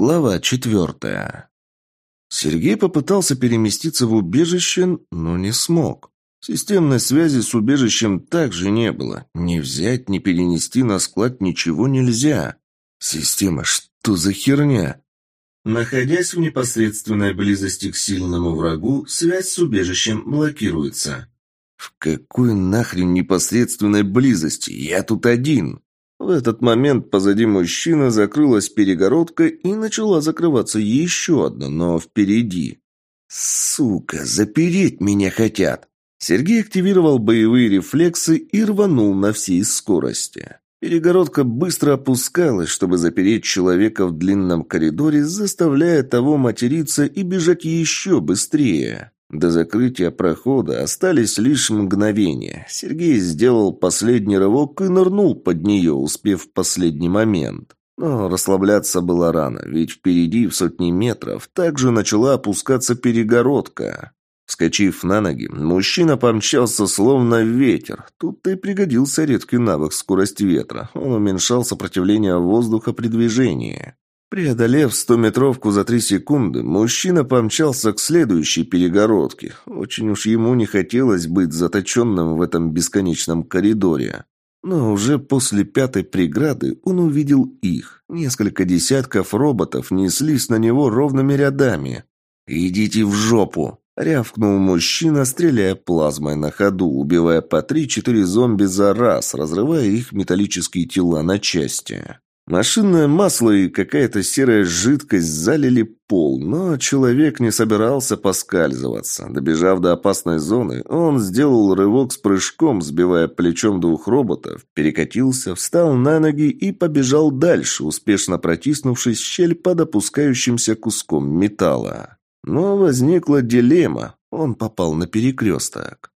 Глава четвертая. Сергей попытался переместиться в убежище, но не смог. Системной связи с убежищем также не было. Ни взять, ни перенести на склад ничего нельзя. Система, что за херня? Находясь в непосредственной близости к сильному врагу, связь с убежищем блокируется. В какой нахрен непосредственной близости? Я тут один. В этот момент позади мужчины закрылась перегородка и начала закрываться еще одна, но впереди. «Сука, запереть меня хотят!» Сергей активировал боевые рефлексы и рванул на всей скорости. Перегородка быстро опускалась, чтобы запереть человека в длинном коридоре, заставляя того материться и бежать еще быстрее. До закрытия прохода остались лишь мгновения. Сергей сделал последний рывок и нырнул под нее, успев в последний момент. Но расслабляться было рано, ведь впереди в сотни метров также начала опускаться перегородка. Вскочив на ноги, мужчина помчался словно ветер. Тут-то и пригодился редкий навык скорость ветра. Он уменьшал сопротивление воздуха при движении. Преодолев стометровку за три секунды, мужчина помчался к следующей перегородке. Очень уж ему не хотелось быть заточенным в этом бесконечном коридоре. Но уже после пятой преграды он увидел их. Несколько десятков роботов неслись на него ровными рядами. «Идите в жопу!» — рявкнул мужчина, стреляя плазмой на ходу, убивая по три-четыре зомби за раз, разрывая их металлические тела на части. Машинное масло и какая-то серая жидкость залили пол, но человек не собирался поскальзываться. Добежав до опасной зоны, он сделал рывок с прыжком, сбивая плечом двух роботов, перекатился, встал на ноги и побежал дальше, успешно протиснувшись в щель под опускающимся куском металла. Но возникла дилемма. Он попал на перекресток.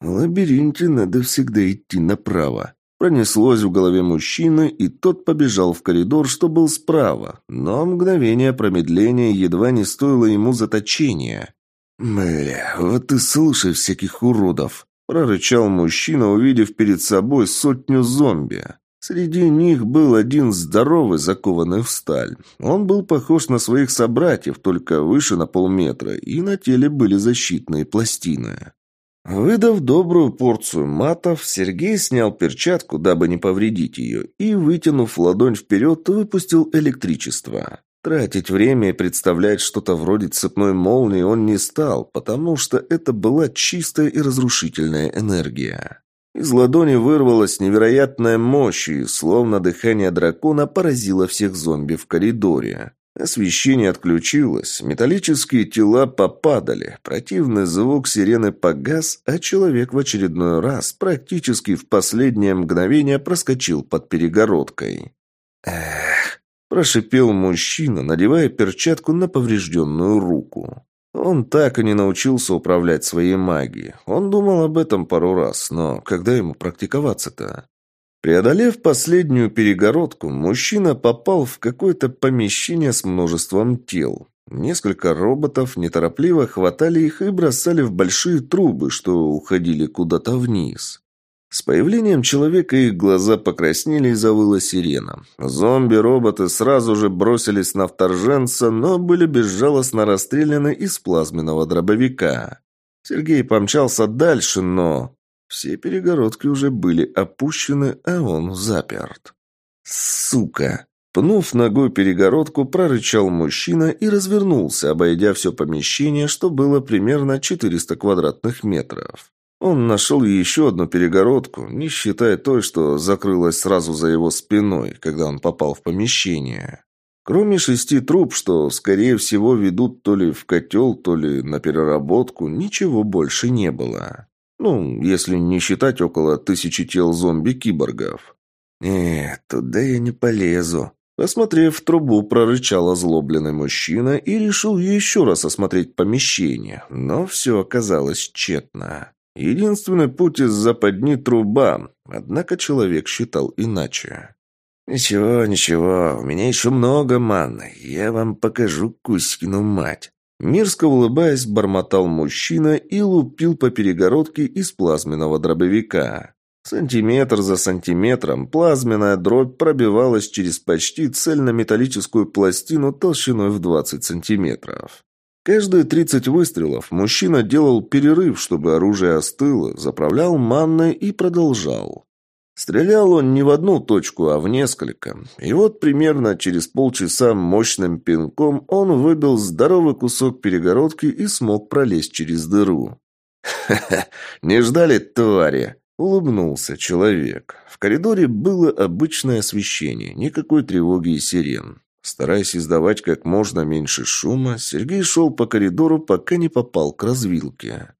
В лабиринте надо всегда идти направо. Пронеслось в голове мужчины, и тот побежал в коридор, что был справа. Но мгновение промедления едва не стоило ему заточения. «Бля, вот и слушай всяких уродов!» – прорычал мужчина, увидев перед собой сотню зомби. Среди них был один здоровый, закованный в сталь. Он был похож на своих собратьев, только выше на полметра, и на теле были защитные пластины. Выдав добрую порцию матов, Сергей снял перчатку, дабы не повредить ее, и, вытянув ладонь вперед, выпустил электричество. Тратить время и представлять что-то вроде цепной молнии он не стал, потому что это была чистая и разрушительная энергия. Из ладони вырвалась невероятная мощь, и, словно дыхание дракона, поразило всех зомби в коридоре. Освещение отключилось, металлические тела попадали, противный звук сирены погас, а человек в очередной раз, практически в последнее мгновение, проскочил под перегородкой. «Эх!» – прошипел мужчина, надевая перчатку на поврежденную руку. Он так и не научился управлять своей магией. Он думал об этом пару раз, но когда ему практиковаться-то? Преодолев последнюю перегородку, мужчина попал в какое-то помещение с множеством тел. Несколько роботов неторопливо хватали их и бросали в большие трубы, что уходили куда-то вниз. С появлением человека их глаза покраснели и завыла сирена. Зомби-роботы сразу же бросились на вторженца, но были безжалостно расстреляны из плазменного дробовика. Сергей помчался дальше, но все перегородки уже были опущены, а он заперт. «Сука!» Пнув ногой перегородку, прорычал мужчина и развернулся, обойдя все помещение, что было примерно 400 квадратных метров. Он нашел еще одну перегородку, не считая той, что закрылась сразу за его спиной, когда он попал в помещение. Кроме шести труб, что, скорее всего, ведут то ли в котел, то ли на переработку, ничего больше не было. Ну, если не считать около тысячи тел зомби-киборгов. Нет, туда я не полезу. Посмотрев в трубу, прорычал озлобленный мужчина и решил еще раз осмотреть помещение, но все оказалось тщетно. Единственный путь из западни труба, однако человек считал иначе. «Ничего, ничего, у меня еще много манны, я вам покажу Кузькину мать». Мерзко улыбаясь, бормотал мужчина и лупил по перегородке из плазменного дробовика. Сантиметр за сантиметром плазменная дробь пробивалась через почти цельнометаллическую пластину толщиной в 20 сантиметров. Каждые 30 выстрелов мужчина делал перерыв, чтобы оружие остыло, заправлял манной и продолжал. Стрелял он не в одну точку, а в несколько. И вот примерно через полчаса мощным пинком он выбил здоровый кусок перегородки и смог пролезть через дыру. «Ха-ха, не ждали, твари!» — улыбнулся человек. В коридоре было обычное освещение, никакой тревоги и сирен. Стараясь издавать как можно меньше шума, Сергей шел по коридору, пока не попал к развилке.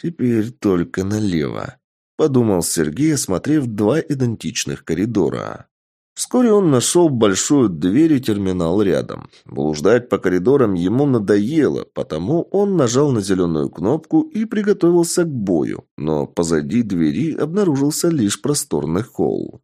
«Теперь только налево», — подумал Сергей, осмотрев два идентичных коридора. Вскоре он нашел большую дверь и терминал рядом. Блуждать по коридорам ему надоело, потому он нажал на зеленую кнопку и приготовился к бою, но позади двери обнаружился лишь просторный холл.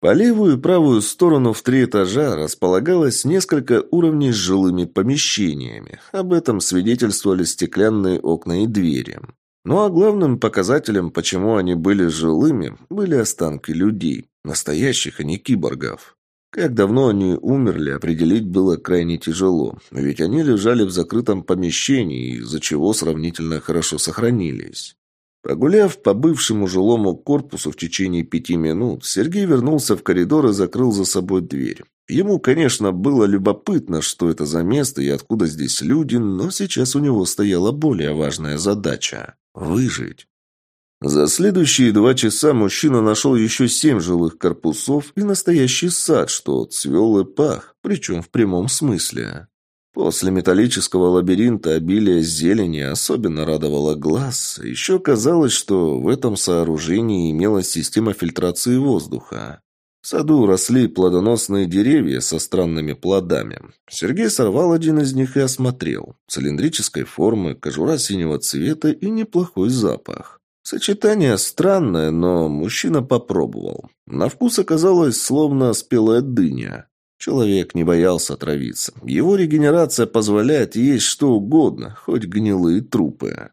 По левую и правую сторону в три этажа располагалось несколько уровней с жилыми помещениями. Об этом свидетельствовали стеклянные окна и двери. Ну а главным показателем, почему они были жилыми, были останки людей. Настоящих, а не киборгов. Как давно они умерли, определить было крайне тяжело, ведь они лежали в закрытом помещении, из-за чего сравнительно хорошо сохранились. Погуляв по бывшему жилому корпусу в течение пяти минут, Сергей вернулся в коридор и закрыл за собой дверь. Ему, конечно, было любопытно, что это за место и откуда здесь люди, но сейчас у него стояла более важная задача – выжить. За следующие два часа мужчина нашел еще семь жилых корпусов и настоящий сад, что цвел и пах, причем в прямом смысле. После металлического лабиринта обилие зелени особенно радовало глаз. Еще казалось, что в этом сооружении имелась система фильтрации воздуха. В саду росли плодоносные деревья со странными плодами. Сергей сорвал один из них и осмотрел. Цилиндрической формы, кожура синего цвета и неплохой запах. Сочетание странное, но мужчина попробовал. На вкус оказалось словно спелая дыня. Человек не боялся отравиться. Его регенерация позволяет есть что угодно, хоть гнилые трупы.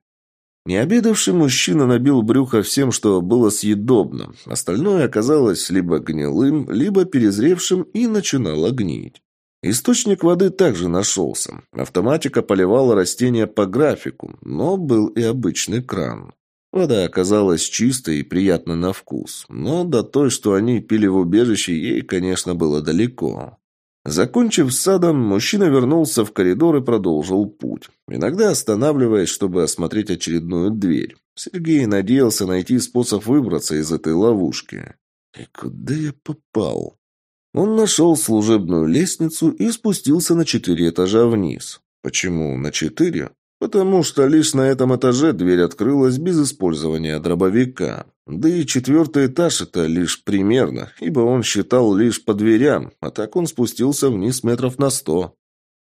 Необедавший мужчина набил брюхо всем, что было съедобно. Остальное оказалось либо гнилым, либо перезревшим и начинало гнить. Источник воды также нашелся. Автоматика поливала растения по графику, но был и обычный кран. Вода оказалась чистой и приятной на вкус, но до той, что они пили в убежище, ей, конечно, было далеко. Закончив с садом, мужчина вернулся в коридор и продолжил путь, иногда останавливаясь, чтобы осмотреть очередную дверь. Сергей надеялся найти способ выбраться из этой ловушки. И куда я попал? Он нашел служебную лестницу и спустился на четыре этажа вниз. Почему на четыре? Потому что лишь на этом этаже дверь открылась без использования дробовика. Да и четвертый этаж это лишь примерно, ибо он считал лишь по дверям, а так он спустился вниз метров на сто.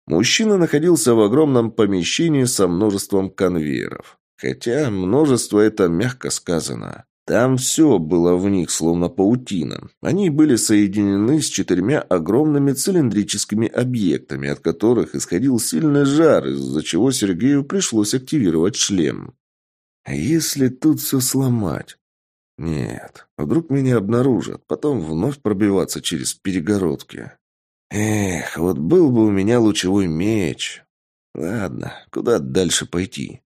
Мужчина находился в огромном помещении со множеством конвейеров. Хотя множество это мягко сказано. Там все было в них, словно паутина. Они были соединены с четырьмя огромными цилиндрическими объектами, от которых исходил сильный жар, из-за чего Сергею пришлось активировать шлем. А если тут все сломать? Нет, вдруг меня обнаружат, потом вновь пробиваться через перегородки. Эх, вот был бы у меня лучевой меч. Ладно, куда дальше пойти?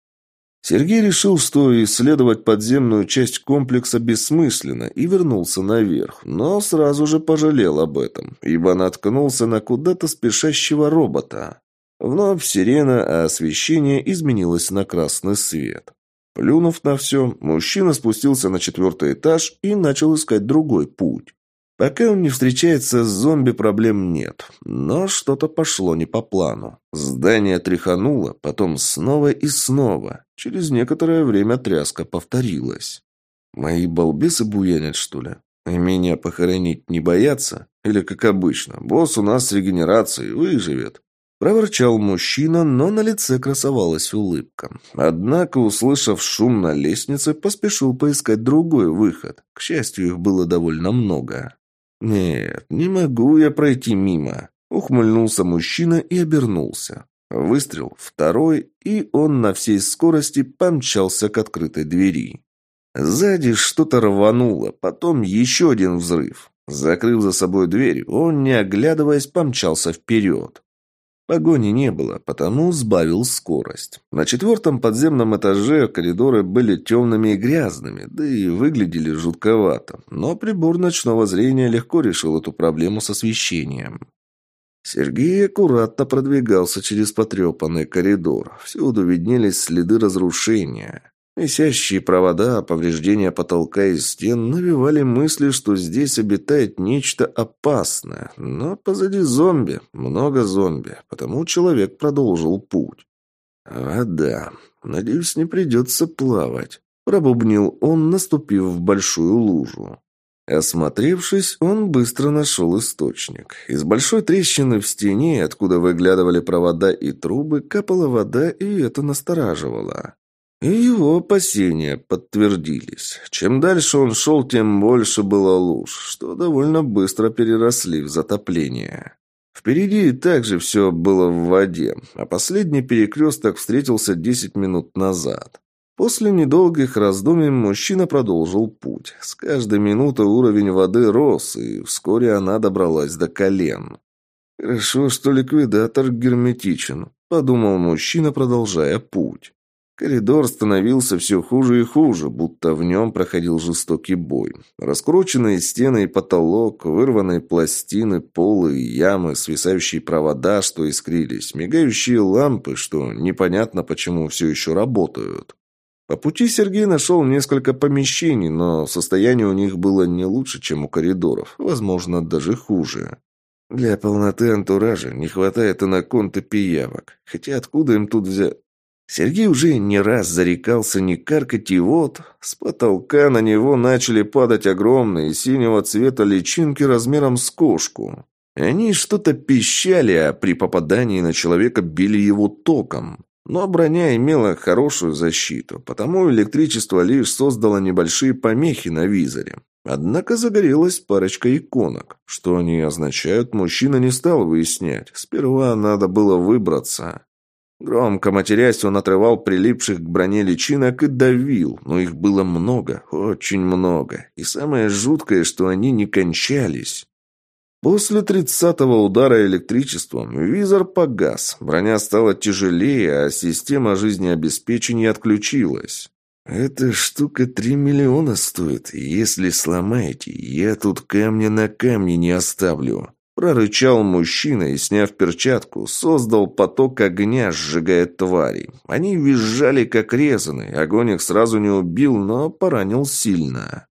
Сергей решил, что исследовать подземную часть комплекса бессмысленно и вернулся наверх, но сразу же пожалел об этом, ибо наткнулся на куда-то спешащего робота. Вновь сирена, а освещение изменилось на красный свет. Плюнув на все, мужчина спустился на четвертый этаж и начал искать другой путь. Пока он не встречается с зомби, проблем нет. Но что-то пошло не по плану. Здание тряхануло, потом снова и снова. Через некоторое время тряска повторилась. Мои балбесы буянят, что ли? И меня похоронить не боятся? Или, как обычно, босс у нас с регенерацией выживет? Проворчал мужчина, но на лице красовалась улыбка. Однако, услышав шум на лестнице, поспешил поискать другой выход. К счастью, их было довольно много. «Нет, не могу я пройти мимо», — ухмыльнулся мужчина и обернулся. Выстрел, второй, и он на всей скорости помчался к открытой двери. Сзади что-то рвануло, потом еще один взрыв. Закрыв за собой дверь, он, не оглядываясь, помчался вперед. Погони не было, потому сбавил скорость. На четвертом подземном этаже коридоры были темными и грязными, да и выглядели жутковато. Но прибор ночного зрения легко решил эту проблему с освещением. Сергей аккуратно продвигался через потрепанный коридор. Всюду виднелись следы разрушения. Висящие провода, повреждения потолка и стен навевали мысли, что здесь обитает нечто опасное. Но позади зомби, много зомби, потому человек продолжил путь. «Вода. Надеюсь, не придется плавать», – пробубнил он, наступив в большую лужу. Осмотревшись, он быстро нашел источник. Из большой трещины в стене, откуда выглядывали провода и трубы, капала вода, и это настораживало. И его опасения подтвердились. Чем дальше он шел, тем больше было луж, что довольно быстро переросли в затопление. Впереди также все было в воде, а последний перекресток встретился десять минут назад. После недолгих раздумий мужчина продолжил путь. С каждой минутой уровень воды рос, и вскоре она добралась до колен. «Хорошо, что ликвидатор герметичен», — подумал мужчина, продолжая путь. Коридор становился все хуже и хуже, будто в нем проходил жестокий бой. Раскрученные стены и потолок, вырванные пластины, полы и ямы, свисающие провода, что искрились, мигающие лампы, что непонятно почему все еще работают. По пути Сергей нашел несколько помещений, но состояние у них было не лучше, чем у коридоров, возможно, даже хуже. Для полноты антуража не хватает анаконт и пиявок. Хотя откуда им тут взять? Сергей уже не раз зарекался не каркать, и вот с потолка на него начали падать огромные синего цвета личинки размером с кошку. Они что-то пищали, а при попадании на человека били его током. Но броня имела хорошую защиту, потому электричество лишь создало небольшие помехи на визоре. Однако загорелась парочка иконок. Что они означают, мужчина не стал выяснять. Сперва надо было выбраться. Громко матерясь, он отрывал прилипших к броне личинок и давил, но их было много, очень много. И самое жуткое, что они не кончались. После тридцатого удара электричеством визор погас, броня стала тяжелее, а система жизнеобеспечения отключилась. «Эта штука три миллиона стоит, если сломаете, я тут камня на камне не оставлю», Прорычал мужчина и, сняв перчатку, создал поток огня, сжигая тварей. Они визжали, как резаные. Огонь их сразу не убил, но поранил сильно.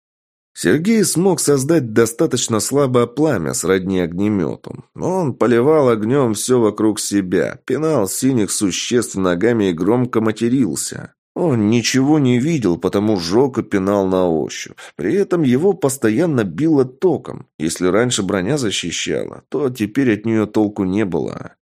Сергей смог создать достаточно слабое пламя сродни огнемету. Он поливал огнем все вокруг себя, пинал синих существ ногами и громко матерился. Он ничего не видел, потому жег и пинал на ощупь. При этом его постоянно било током. Если раньше броня защищала, то теперь от нее толку не было.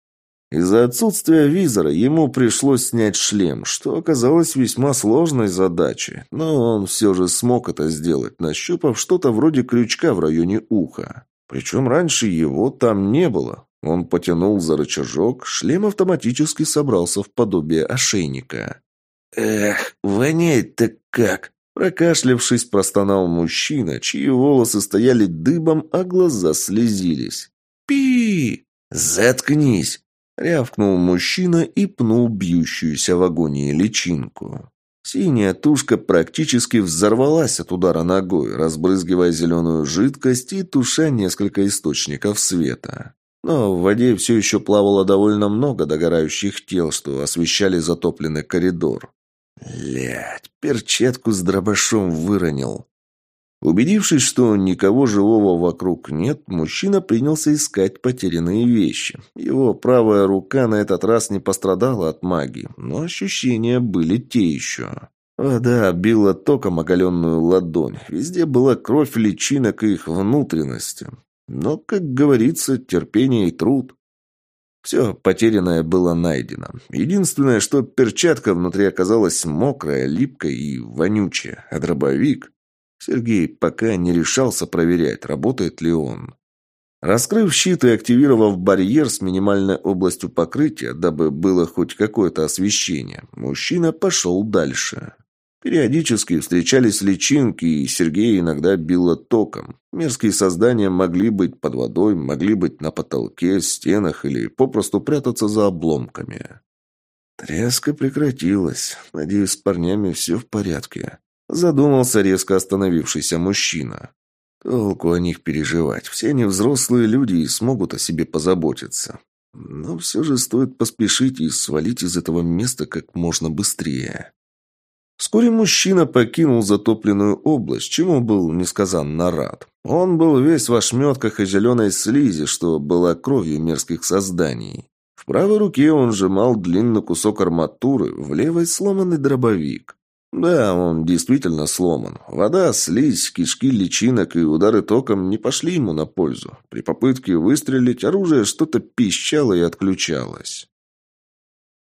Из-за отсутствия визора ему пришлось снять шлем, что оказалось весьма сложной задачей, но он все же смог это сделать, нащупав что-то вроде крючка в районе уха. Причем раньше его там не было. Он потянул за рычажок, шлем автоматически собрался в подобие ошейника. «Эх, воняет-то как!» Прокашлявшись, простонал мужчина, чьи волосы стояли дыбом, а глаза слезились. «Пи! Заткнись!» Рявкнул мужчина и пнул бьющуюся в агонии личинку. Синяя тушка практически взорвалась от удара ногой, разбрызгивая зеленую жидкость и туша несколько источников света. Но в воде все еще плавало довольно много догорающих тел, что освещали затопленный коридор. Блять, перчатку с дробашом выронил. Убедившись, что никого живого вокруг нет, мужчина принялся искать потерянные вещи. Его правая рука на этот раз не пострадала от магии, но ощущения были те еще. Вода била током оголенную ладонь. Везде была кровь личинок и их внутренности. Но, как говорится, терпение и труд. Все потерянное было найдено. Единственное, что перчатка внутри оказалась мокрая, липкая и вонючая, а дробовик... Сергей пока не решался проверять, работает ли он. Раскрыв щит и активировав барьер с минимальной областью покрытия, дабы было хоть какое-то освещение, мужчина пошел дальше. Периодически встречались личинки, и Сергея иногда било током. Мерзкие создания могли быть под водой, могли быть на потолке, стенах или попросту прятаться за обломками. Тряска прекратилась. Надеюсь, с парнями все в порядке. Задумался резко остановившийся мужчина. Толку о них переживать. Все они взрослые люди и смогут о себе позаботиться. Но все же стоит поспешить и свалить из этого места как можно быстрее. Вскоре мужчина покинул затопленную область, чему был несказанно рад. Он был весь в ошметках и зеленой слизи, что была кровью мерзких созданий. В правой руке он сжимал длинный кусок арматуры, в левой сломанный дробовик. Да, он действительно сломан. Вода, слизь, кишки личинок и удары током не пошли ему на пользу. При попытке выстрелить оружие что-то пищало и отключалось.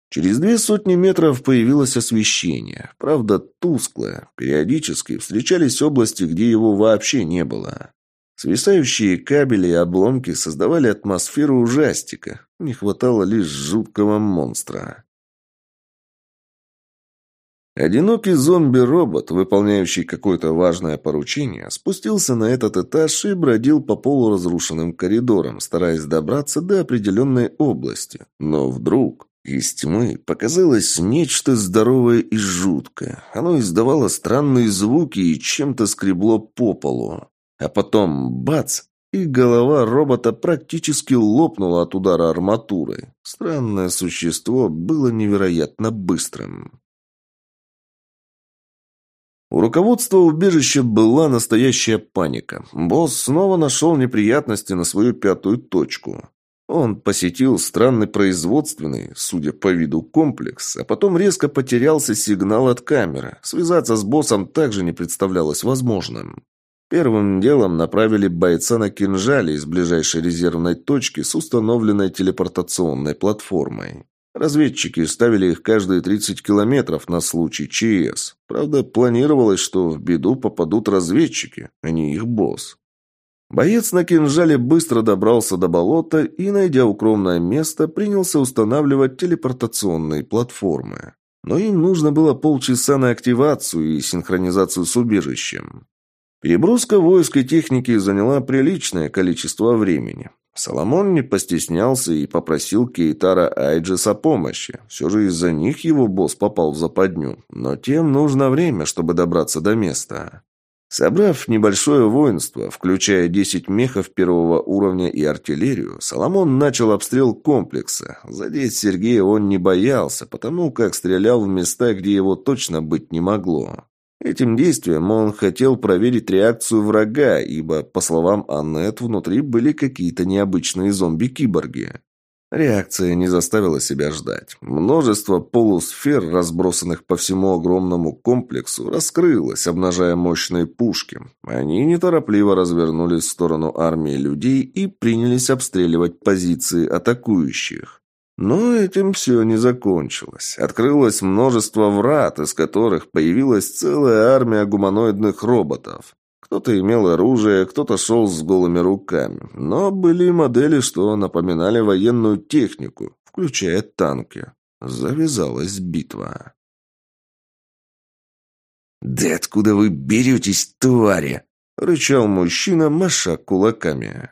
Через две сотни метров появилось освещение. Правда, тусклое. Периодически встречались области, где его вообще не было. Свисающие кабели и обломки создавали атмосферу ужастика. Не хватало лишь жуткого монстра. Одинокий зомби-робот, выполняющий какое-то важное поручение, спустился на этот этаж и бродил по полуразрушенным коридорам, стараясь добраться до определенной области. Но вдруг из тьмы показалось нечто здоровое и жуткое. Оно издавало странные звуки и чем-то скребло по полу. А потом бац, и голова робота практически лопнула от удара арматуры. Странное существо было невероятно быстрым. У руководства убежища была настоящая паника. Босс снова нашел неприятности на свою пятую точку. Он посетил странный производственный, судя по виду, комплекс, а потом резко потерялся сигнал от камеры. Связаться с боссом также не представлялось возможным. Первым делом направили бойца на кинжале из ближайшей резервной точки с установленной телепортационной платформой. Разведчики ставили их каждые 30 километров на случай ЧС. Правда, планировалось, что в беду попадут разведчики, а не их босс. Боец на кинжале быстро добрался до болота и, найдя укромное место, принялся устанавливать телепортационные платформы. Но им нужно было полчаса на активацию и синхронизацию с убежищем. Переброска войск и техники заняла приличное количество времени. Соломон не постеснялся и попросил Кейтара Айджес о помощи. Все же из-за них его босс попал в западню. Но тем нужно время, чтобы добраться до места. Собрав небольшое воинство, включая 10 мехов первого уровня и артиллерию, Соломон начал обстрел комплекса. Задеть Сергея он не боялся, потому как стрелял в места, где его точно быть не могло. Этим действием он хотел проверить реакцию врага, ибо, по словам Аннет, внутри были какие-то необычные зомби-киборги. Реакция не заставила себя ждать. Множество полусфер, разбросанных по всему огромному комплексу, раскрылось, обнажая мощные пушки. Они неторопливо развернулись в сторону армии людей и принялись обстреливать позиции атакующих. Но этим все не закончилось. Открылось множество врат, из которых появилась целая армия гуманоидных роботов. Кто-то имел оружие, кто-то шел с голыми руками. Но были модели, что напоминали военную технику, включая танки. Завязалась битва. «Да откуда вы беретесь, твари?» — рычал мужчина, маша кулаками.